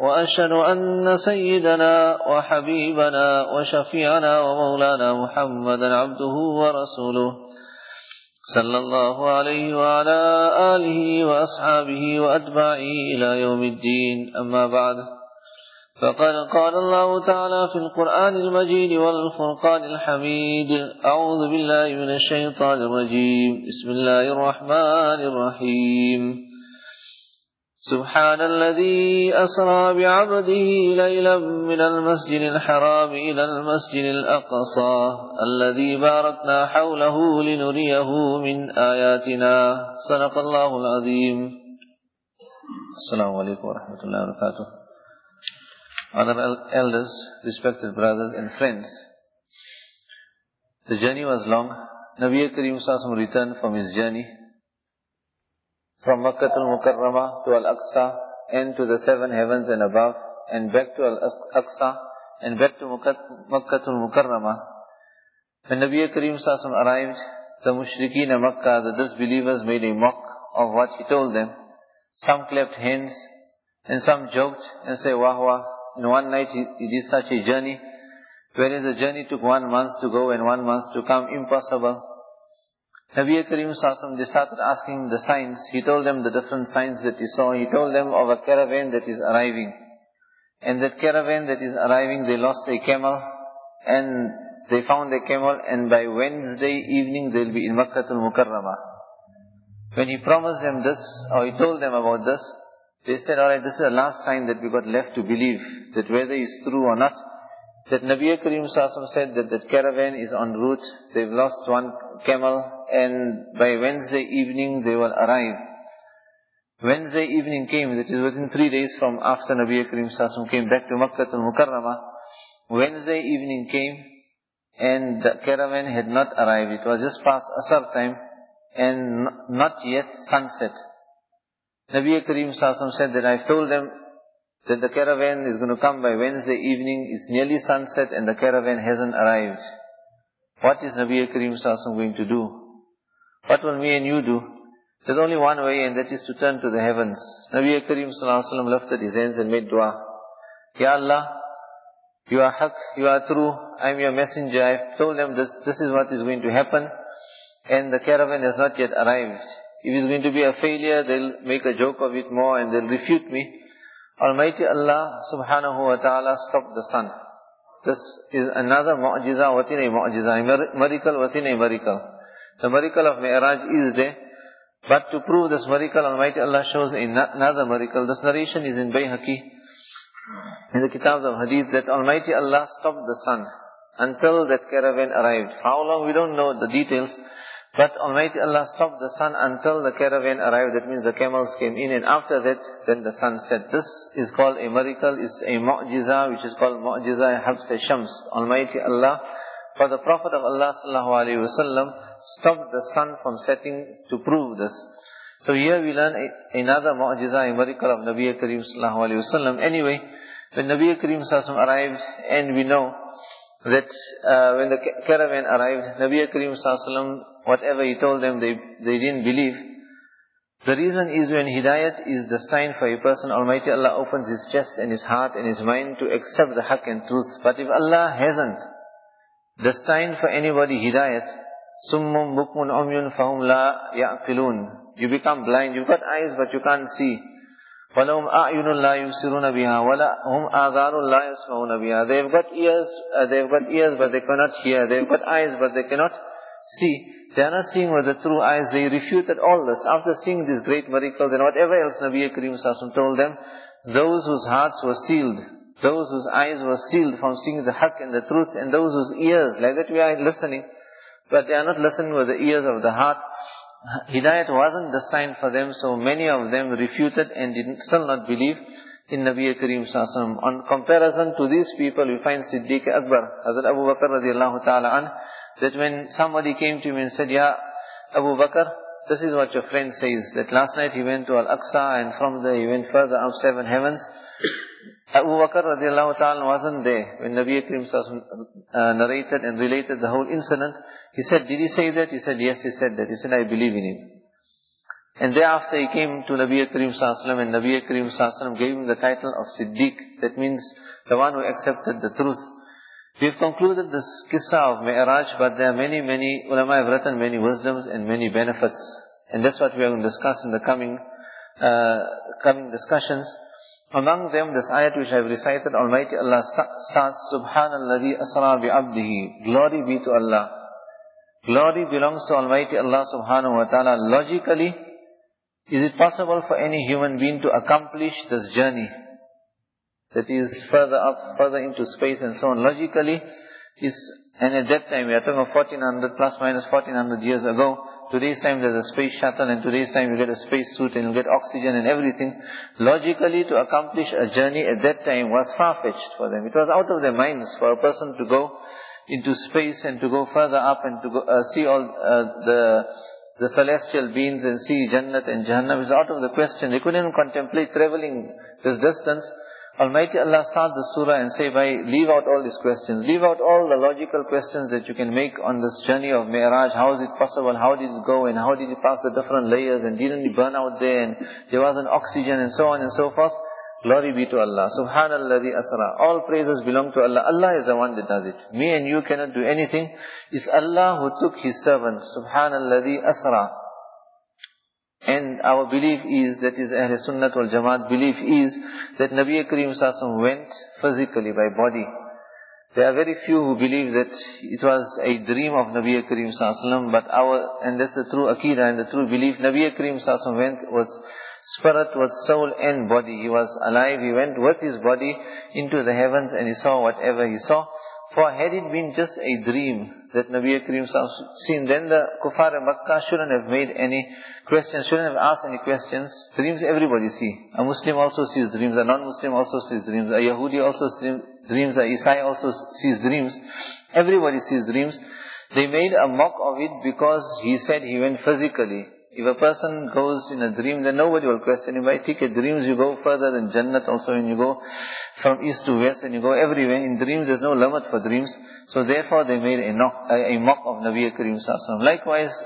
وأشهد أن سيدنا وحبيبنا وشفيعنا ومولانا محمدا عبده ورسوله صلى الله عليه وعلى آله وأصحابه وأتباعه إلى يوم الدين. أما بعد فقد قال الله تعالى في القرآن المجيد والفرقان الحميد. أعوذ بالله من الشيطان الرجيم. بسم الله الرحمن الرحيم. سبحان الذي أسرى بعبده ليلا من المسجد الحرام إلى المسجد الأقصى الذي باركنا حوله لنريه من آياتنا. صدق الله العظيم. السلام عليكم ورحمة الله وبركاته. Honourable elders, respected brothers and friends, the journey was long. Nabi Karim Sassam returned from his journey. From Makkah al-Mukarramah to Al-Aqsa and to the seven heavens and above and back to Al-Aqsa and back to Makkah al-Mukarramah. When Nabi Karim Sassam arrived, the mushrikeen of Makkah, the disbelievers made a mock of what he told them. Some clapped hands and some joked and said, wah wah, in one night he, he did such a journey, whereas the journey took one month to go and one month to come, impossible. Nabi Karim Sassam, they started asking the signs. He told them the different signs that he saw. He told them of a caravan that is arriving. And that caravan that is arriving, they lost a camel and they found a camel and by Wednesday evening they'll be in Makkah al-Mukarramah. When he promised them this, or he told them about this, they said, alright, this is the last sign that we got left to believe, that whether it's true or not, that Nabi Karim Sassam said that that caravan is en route, they've lost one camel, and by Wednesday evening they will arrive. Wednesday evening came, that is within three days from after Nabi Karim Sassam came back to Makkah al-Mukarramah. Wednesday evening came, and the caravan had not arrived. It was just past Asar time, and not yet sunset. Nabi Karim Sassam said that I've told them that the caravan is going to come by Wednesday evening, it's nearly sunset and the caravan hasn't arrived. What is Nabi Karim Sassam going to do? What will me and you do? There's only one way and that is to turn to the heavens. Nabi Karim Sallallahu lifted his hands and made dua. Ya Allah, you are haq, you are true, I am your messenger. I've told them this, this is what is going to happen and the caravan has not yet arrived. If it's going to be a failure, they'll make a joke of it more and they'll refute me. Almighty Allah subhanahu wa ta'ala stopped the sun. This is another mu'jiza within a mu'jiza, a miracle within a miracle. The miracle of Mi'raj is there. But to prove this miracle, Almighty Allah shows another miracle. This narration is in Bayhaqi, in the Kitabs of Hadith, that Almighty Allah stopped the sun until that caravan arrived. How long, we don't know the details. But Almighty Allah stopped the sun until the caravan arrived. That means the camels came in and after that, then the sun set. This is called a miracle, is a mu'jiza which is called mu'jiza habs shams. Almighty Allah, for the Prophet of Allah sallallahu alayhi wasallam, stopped the sun from setting to prove this. So here we learn another mu'jiza, a miracle of Nabi Kareem sallallahu alayhi wasallam. Anyway, when Nabi Kareem sallallahu arrived and we know that uh, when the caravan arrived, Nabi Kareem sallallahu whatever he told them, they, they didn't believe. The reason is when hidayat is destined for a person, Almighty Allah opens his chest and his heart and his mind to accept the haqq and truth. But if Allah hasn't destined for anybody hidayat, summum bukmun umyun fahum la ya'qilun. You become blind, you've got eyes but you can't see. وَلَهُمْ أَعْيُنٌ لَا يُبْصِرُونَ بِهَا وَلَهُمْ آذَانٌ لَا يَسْمَعُونَ بِهَا They've got ears, uh, they've got ears but they cannot hear. They've got eyes but they cannot see. They are not seeing with the true eyes. They refuted all this. After seeing these great miracles and whatever else Nabi Karim Sassam told them, those whose hearts were sealed, those whose eyes were sealed from seeing the haqq and the truth, and those whose ears, like that we are listening, but they are not listening with the ears of the heart. Hidayat wasn't destined for them, so many of them refuted and did still not believe. in Nabi Kareem Sallallahu On comparison to these people, we find Siddiq Akbar, Hazrat Abu Bakr radiallahu ta'ala an, that when somebody came to him and said, Ya Abu Bakr, this is what your friend says, that last night he went to Al-Aqsa and from there he went further up seven heavens. Abu Bakr radiallahu ta'ala wasn't there when Nabi Karim uh, narrated and related the whole incident. He said, did he say that? He said, yes, he said that. He said, I believe in him. And thereafter he came to Nabi Karim Sallallahu and Nabi Karim Sallallahu gave him the title of Siddiq. That means the one who accepted the truth. We've concluded this kissa of Mi'raj, but there are many, many ulama have written many wisdoms and many benefits. And that's what we are going to discuss in the coming, uh, coming discussions. Among them, this ayat which I have recited, Almighty Allah starts, Subhanalladhi asra bi'abdihi. Glory be to Allah. Glory belongs to Almighty Allah subhanahu wa ta'ala. Logically, is it possible for any human being to accomplish this journey? that is further up, further into space and so on. Logically, is and at that time, we are talking of 1400 plus minus 1400 years ago, today's time there's a space shuttle and today's time you get a space suit and you get oxygen and everything. Logically, to accomplish a journey at that time was far-fetched for them. It was out of their minds for a person to go into space and to go further up and to go, uh, see all uh, the the celestial beings and see Jannat and Jahannam is out of the question. They couldn't even contemplate traveling this distance. Almighty Allah starts the surah and say, by leave out all these questions. Leave out all the logical questions that you can make on this journey of Mi'raj. How is it possible? How did it go? And how did it pass the different layers? And didn't it burn out there? And there wasn't oxygen and so on and so forth. Glory be to Allah. Subhanallah asra. All praises belong to Allah. Allah is the one that does it. Me and you cannot do anything. It's Allah who took His servant. Subhanallah asra. And our belief is, that is Ahl Sunnat wal Jamaat belief is, that Nabi Kareem Sassam went physically by body. There are very few who believe that it was a dream of Nabi Kareem Sallallahu but our, and that's the true Aqidah and the true belief, Nabi Kareem Sallallahu went with spirit, with soul and body. He was alive, he went with his body into the heavens and he saw whatever he saw. For had it been just a dream that Nabi saw, seen, then the kuffar of Makkah shouldn't have made any questions, shouldn't have asked any questions. Dreams everybody see. A Muslim also sees dreams, a non-Muslim also sees dreams, a Yahudi also sees dreams, a Isai also sees dreams. Everybody sees dreams. They made a mock of it because he said he went physically. If a person goes in a dream, then nobody will question him. By ticket dreams, you go further than Jannat also, and you go from east to west, and you go everywhere. In dreams, there's no limit for dreams. So therefore, they made a, knock, a, a mock of Nabi Karim Sallallahu Likewise,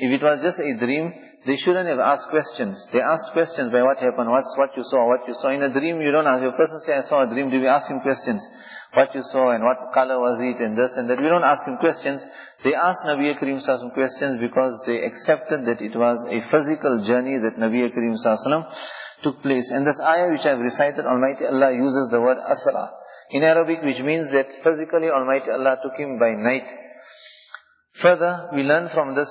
if it was just a dream, they shouldn't have asked questions. They asked questions by what happened, what's what you saw, what you saw. In a dream, you don't ask. If a person say, I saw a dream, do we ask him questions? What you saw and what color was it and this and that. We don't ask him questions. They asked Nabi Karim Sallallahu questions because they accepted that it was a physical journey that Nabi Karim took place. And this ayah which I have recited, Almighty Allah uses the word asra in Arabic, which means that physically Almighty Allah took him by night. Further, we learn from this,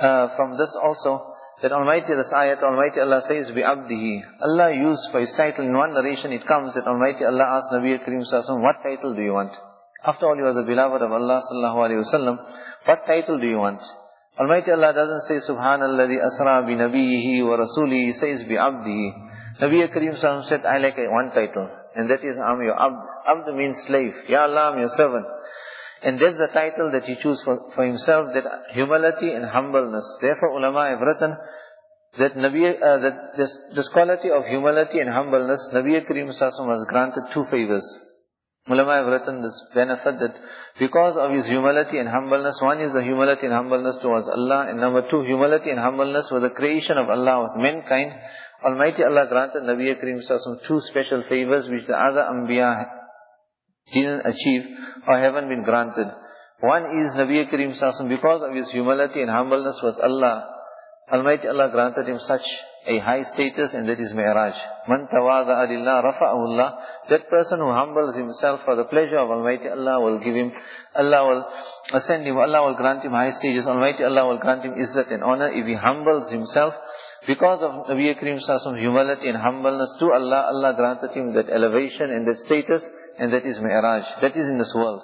uh, from this also, that Almighty, this ayat, Almighty Allah says, abdihi. Allah used for His title, in one narration it comes that Almighty Allah asked Nabi Karim Sallallahu what title do you want? After all, he was a beloved of Allah Sallallahu Alaihi Wasallam. What title do you want? Almighty Allah doesn't say, Subhanallah, asra bi nabiyihi wa rasuli, He says, abdihi. Nabi Karim Sallallahu said, I like one title, and that is, I'm your abd. Abd means slave. Ya Allah, I'm your servant. And that's the title that he chose for, for himself, that humility and humbleness. Therefore ulama have written that Nabi, uh, that this, this quality of humility and humbleness, Nabi Kareem Sassam was granted two favors. Ulama have written this benefit that because of his humility and humbleness, one is the humility and humbleness towards Allah, and number two, humility and humbleness for the creation of Allah with mankind. Almighty Allah granted Nabi Kareem Sassam two special favors which the other Anbiya didn't achieve or haven't been granted. One is Nabi Karim Sassam, because of his humility and humbleness with Allah, Almighty Allah granted him such a high status and that is Mi'raj. Man tawada adillah rafa'ahullah. That person who humbles himself for the pleasure of Almighty Allah will give him, Allah will ascend him, Allah will grant him high stages, Almighty Allah will grant him izzat and honor if he humbles himself. Because of Nabi Karim Sassam humility and humbleness to Allah, Allah granted him that elevation and that status and that is Mi'raj. That is in this world.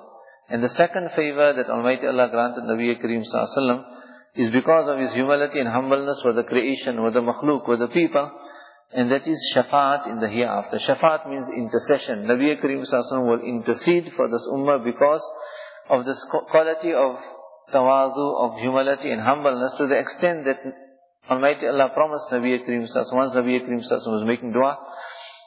And the second favor that Almighty Allah granted Nabi Kareem Sallallahu is because of his humility and humbleness with the creation, with the makhluk, with the people. and that is shafaat in the hereafter. Shafaat means intercession. Nabi Karim Sallallahu will intercede for this ummah because of this quality of tawadu, of humility and humbleness to the extent that Almighty Allah promised Nabi Sallallahu Once Nabi Sallallahu was making dua,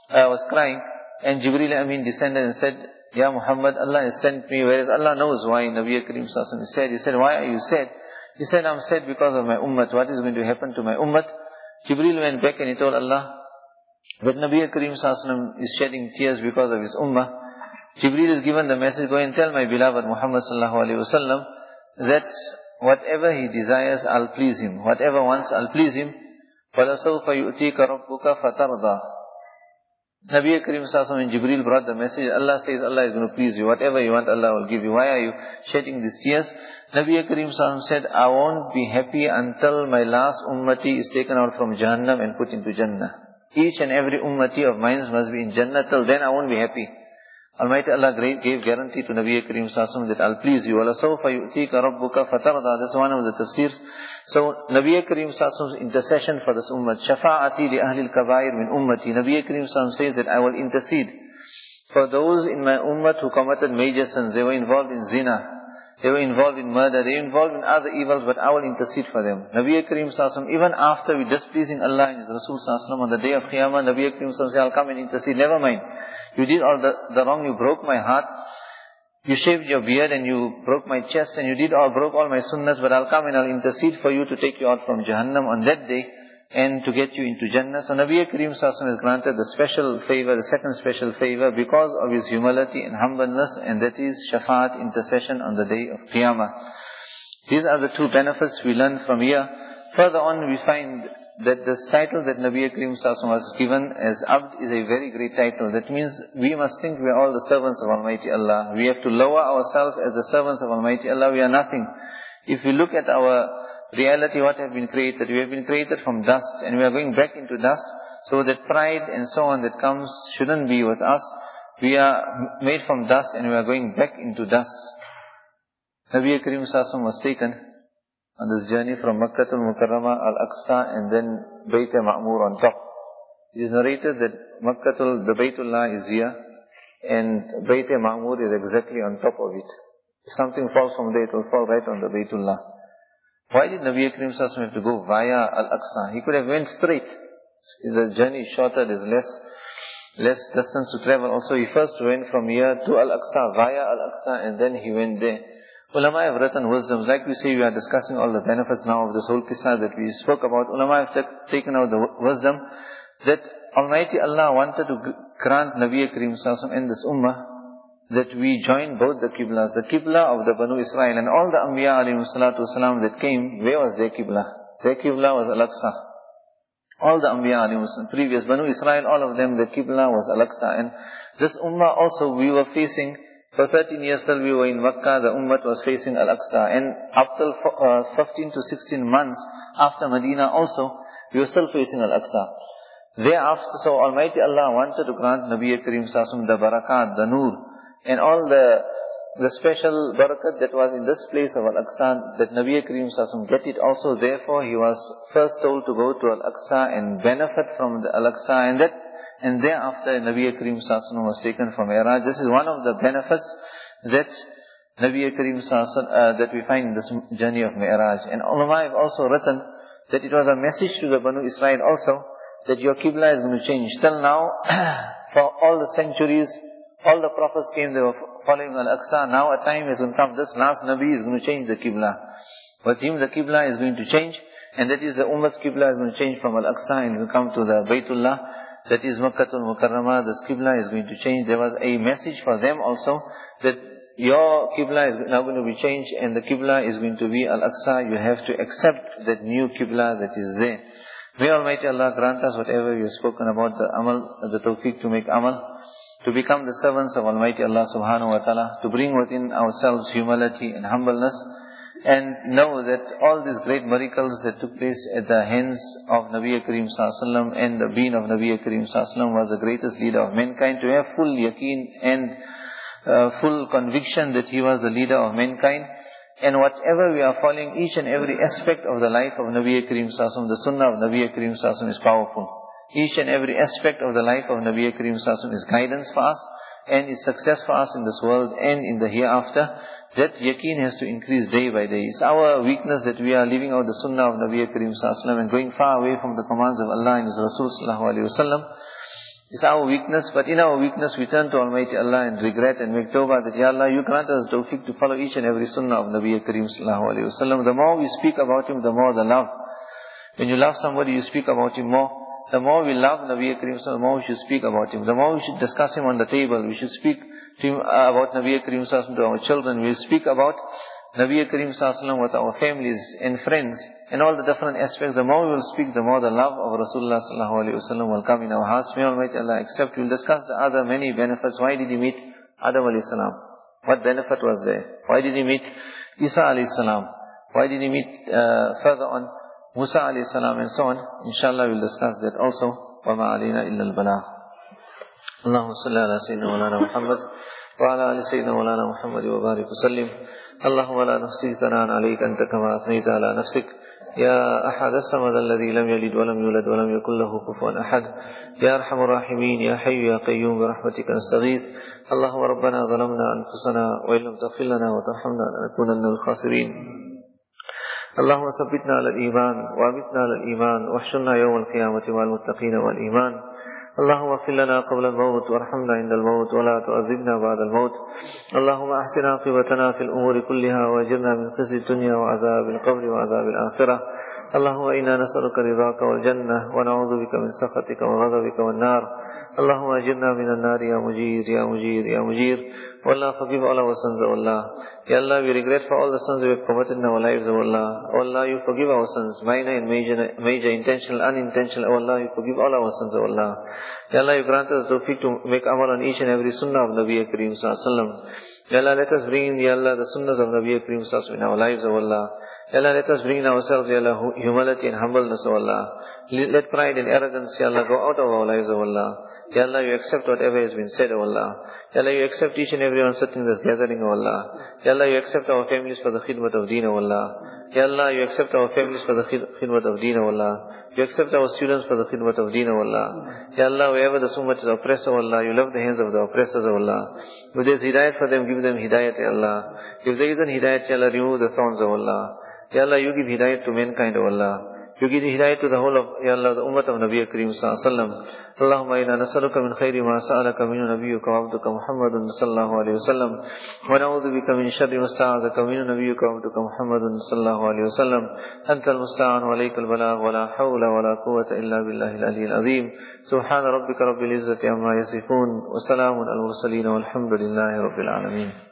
I was crying, and Jibreel Amin descended and said, Ya Muhammad, Allah has sent me, whereas Allah knows why Nabi Sallallahu said. He said, why are you sad? He said, I'm sad because of my ummah. What is going to happen to my ummah? Jibril went back and he told Allah that Nabi Sallallahu is shedding tears because of his ummah. Jibril is given the message, go and tell my beloved Muhammad Sallallahu Alaihi Wasallam that whatever he desires, I'll please him. Whatever wants, I'll please him. فَلَسَوْفَ يُؤْتِيكَ رَبُّكَ فَتَرْضَى Nabi Karim Sallallahu when Jibril brought the message, Allah says Allah is going to please you. Whatever you want, Allah will give you. Why are you shedding these tears? Nabi Karim Sallallahu said, I won't be happy until my last ummati is taken out from Jahannam and put into Jannah. Each and every ummati of mine must be in Jannah. Till then I won't be happy. Almighty Allah gave guarantee to Nabi Karim Sallallahu that I'll please you. وَلَسَوْفَ يُؤْتِيكَ رَبُّكَ فَتَرْضَى This is one of the tafsirs. So Nabi Karim Sallallahu intercession for this ummah. شَفَاعَتِي لِأَهْلِ الْكَبَائِرِ مِنْ ummati. Nabi Karim Sallallahu says that I will intercede for those in my ummah who committed major sins. They were involved in zina. They were involved in murder, they were involved in other evils, but I will intercede for them. Nabi Karim Sallallahu even after we displeasing Allah and His Rasul Sallallahu on the day of Qiyamah, Nabi Karim Sallallahu I'll come and intercede. Never mind. You did all the, the wrong, you broke my heart. You shaved your beard and you broke my chest and you did all, broke all my sunnahs, but I'll come and I'll intercede for you to take you out from Jahannam on that day and to get you into Jannah. So Nabi Kareem Sallallahu is granted the special favor, the second special favor because of his humility and humbleness and that is shafaat, intercession on the day of Qiyamah. These are the two benefits we learn from here. Further on we find that this title that Nabi Karim Sallallahu was given as Abd is a very great title. That means we must think we are all the servants of Almighty Allah. We have to lower ourselves as the servants of Almighty Allah. We are nothing. If we look at our reality what have been created. We have been created from dust and we are going back into dust. So that pride and so on that comes shouldn't be with us. We are made from dust and we are going back into dust. Nabi Karim Sassam was taken on this journey from Makkah to Mukarramah, Al-Aqsa and then Bayt Ma'mur on top. It is narrated that Makkah to the Baytullah is here and Bayt Ma'mur is exactly on top of it. If something falls from there, it will fall right on the Baytullah. Why did Nabi Karim Sallallahu have to go via Al-Aqsa? He could have went straight. The journey is shorter, there's less, less distance to travel. Also, he first went from here to Al-Aqsa, via Al-Aqsa, and then he went there. Ulama have written wisdoms. Like we say, we are discussing all the benefits now of this whole qissa that we spoke about. Ulama have taken out the wisdom that Almighty Allah wanted to grant Nabi Karim Sallallahu in this ummah that we join both the Qiblas, the Qibla of the Banu Israel and all the Anbiya alayhi salatu wasalam that came, where was their Qibla? Their Qibla was Al-Aqsa. All the Anbiya alayhi previous Banu Israel, all of them, the Qibla was Al-Aqsa. And this Ummah also, we were facing, for 13 years till we were in Makkah, the Ummah was facing Al-Aqsa. And up till uh, 15 to 16 months after Medina also, we were still facing Al-Aqsa. Thereafter, so Almighty Allah wanted to grant Nabi Karim Sassam the barakat, the nur, and all the the special barakat that was in this place of Al-Aqsa, that Nabi Karim Sassam get it also. Therefore, he was first told to go to Al-Aqsa and benefit from the Al-Aqsa and that, and thereafter Nabi Karim Sassam was taken from Mi'raj. This is one of the benefits that Nabi Karim Sassam, uh, that we find in this journey of Mi'raj. And ulama have also written that it was a message to the Banu Israel also, that your Qibla is going to change. Till now, for all the centuries, all the prophets came, they were following Al-Aqsa. Now a time is going to come, this last Nabi is going to change the Qibla. With him the Qibla is going to change, and that is the Ummah's Qibla is going to change from Al-Aqsa and will come to the Baytullah. That is Makkatul Mukarramah, the Qibla is going to change. There was a message for them also, that your Qibla is now going to be changed and the Qibla is going to be Al-Aqsa. You have to accept that new Qibla that is there. May Almighty Allah grant us whatever we have spoken about, the amal, the tawfiq to make amal to become the servants of Almighty Allah subhanahu wa ta'ala, to bring within ourselves humility and humbleness, and know that all these great miracles that took place at the hands of Nabi Karim Sallallahu and the being of Nabi Karim Sallallahu was the greatest leader of mankind, to have full yaqeen and uh, full conviction that he was the leader of mankind, and whatever we are following, each and every aspect of the life of Nabi Karim Sallallahu the sunnah of Nabi Karim Sallallahu is powerful. Each and every aspect of the life of Nabi Karim Sallallahu is guidance for us and is success for us in this world and in the hereafter. That yaqeen has to increase day by day. It's our weakness that we are leaving out the sunnah of Nabi Karim Sallallahu and going far away from the commands of Allah and His Rasul Sallallahu Alaihi Wasallam. It's our weakness, but in our weakness we turn to Almighty Allah and regret and make tawbah that, Ya Allah, you grant us tawfiq to follow each and every sunnah of Nabi Karim Sallallahu Alaihi Wasallam. The more we speak about him, the more the love. When you love somebody, you speak about him more. The more we love Nabi Karim the more we should speak about him. The more we should discuss him on the table. We should speak to him, uh, about Nabi Karim to our children. We should speak about Nabi Karim with our families and friends and all the different aspects. The more we will speak, the more the love of Rasulullah sallallahu will come in our hearts. May Almighty Allah accept. We'll discuss the other many benefits. Why did he meet Adam alayhi salam? What benefit was there? Why did he meet Isa alayhi salam? Why did he meet uh, further on Musa alayhi salam and so on. Inshallah we'll discuss that also. وما علينا إلا البلاغ. اللهم صل على سيدنا مولانا محمد وعلى آل سيدنا مولانا محمد وبارك وسلم. اللهم لا نحصي ثناء عليك أنت كما أثنيت على نفسك. يا أحد الصمد الذي لم يلد ولم يولد ولم يكن له كفوا أحد. يا أرحم الراحمين يا حي يا قيوم برحمتك نستغيث. اللهم ربنا ظلمنا أنفسنا وإن لم تغفر لنا وترحمنا لنكونن من الخاسرين. اللهم ثبتنا على الإيمان وأمتنا على الإيمان واحشرنا يوم القيامة مع المتقين والإيمان. اللهم اغفر لنا قبل الموت وارحمنا عند الموت ولا تؤذبنا بعد الموت. اللهم أحسن عاقبتنا في الأمور كلها وأجرنا من خزي الدنيا وعذاب القبر وعذاب الآخرة. اللهم إنا نسألك رضاك والجنة ونعوذ بك من سخطك وغضبك والنار. اللهم أجرنا من النار يا مجير يا مجير يا مجير. O Allah, forgive all our sins, O Allah. Ya Allah, we regret for all the sins we have committed in our lives, O Allah. O Allah, you forgive our sins, minor and major, major intentional, unintentional. O Allah, you forgive all our sins, O Allah. Ya Allah, you grant us tawfiq to make amal on each and every sunnah of Nabi Kareem Sallallahu Ya Allah, let us bring in, Ya Allah, the sunnahs of Nabi Kareem Sallallahu in our lives, O Allah. Ya Allah, let us bring in ourselves, Ya Allah, humility and humbleness, O Allah. Let pride and arrogance, Ya Allah, go out of our lives, O Allah. Ya Allah, you accept whatever has been said, O Allah. Allah, you accept each and every one sitting in this gathering, O Allah. Ya Allah, you accept our families for the khidmat of deen, O Allah. Ya Allah, you accept our families for the khidmat of deen, O Allah. You accept our students for the khidmat of deen, O Allah. Ya Allah, wherever the ummah is oppressed, O Allah, you love the hands of the oppressors, O Allah. If there is hidayat for them, give them hidayat, Ya Allah. If there isn't hidayat, Ya Allah, remove the thorns, O Allah. Ya Allah, you give hidayat to mankind, O Allah. You give hidayah to the whole of, Ya Allah, the ummah of Nabi Kareem Sallallahu Allahumma inna nasaluka min khayri ma sa'alaka minu nabiyyuka wa abduka Muhammadun sallallahu alayhi wa sallam. Wa na'udhu bika min sharri ma sta'adaka minu nabiyyuka wa abduka Muhammadun sallallahu alayhi wa sallam. Anta al-musta'an wa alayka al-balagh wa la hawla wa la quwwata illa billahi al-ali al-azim. ربك رب العزة عما يصفون وسلام على المرسلين والحمد لله رب العالمين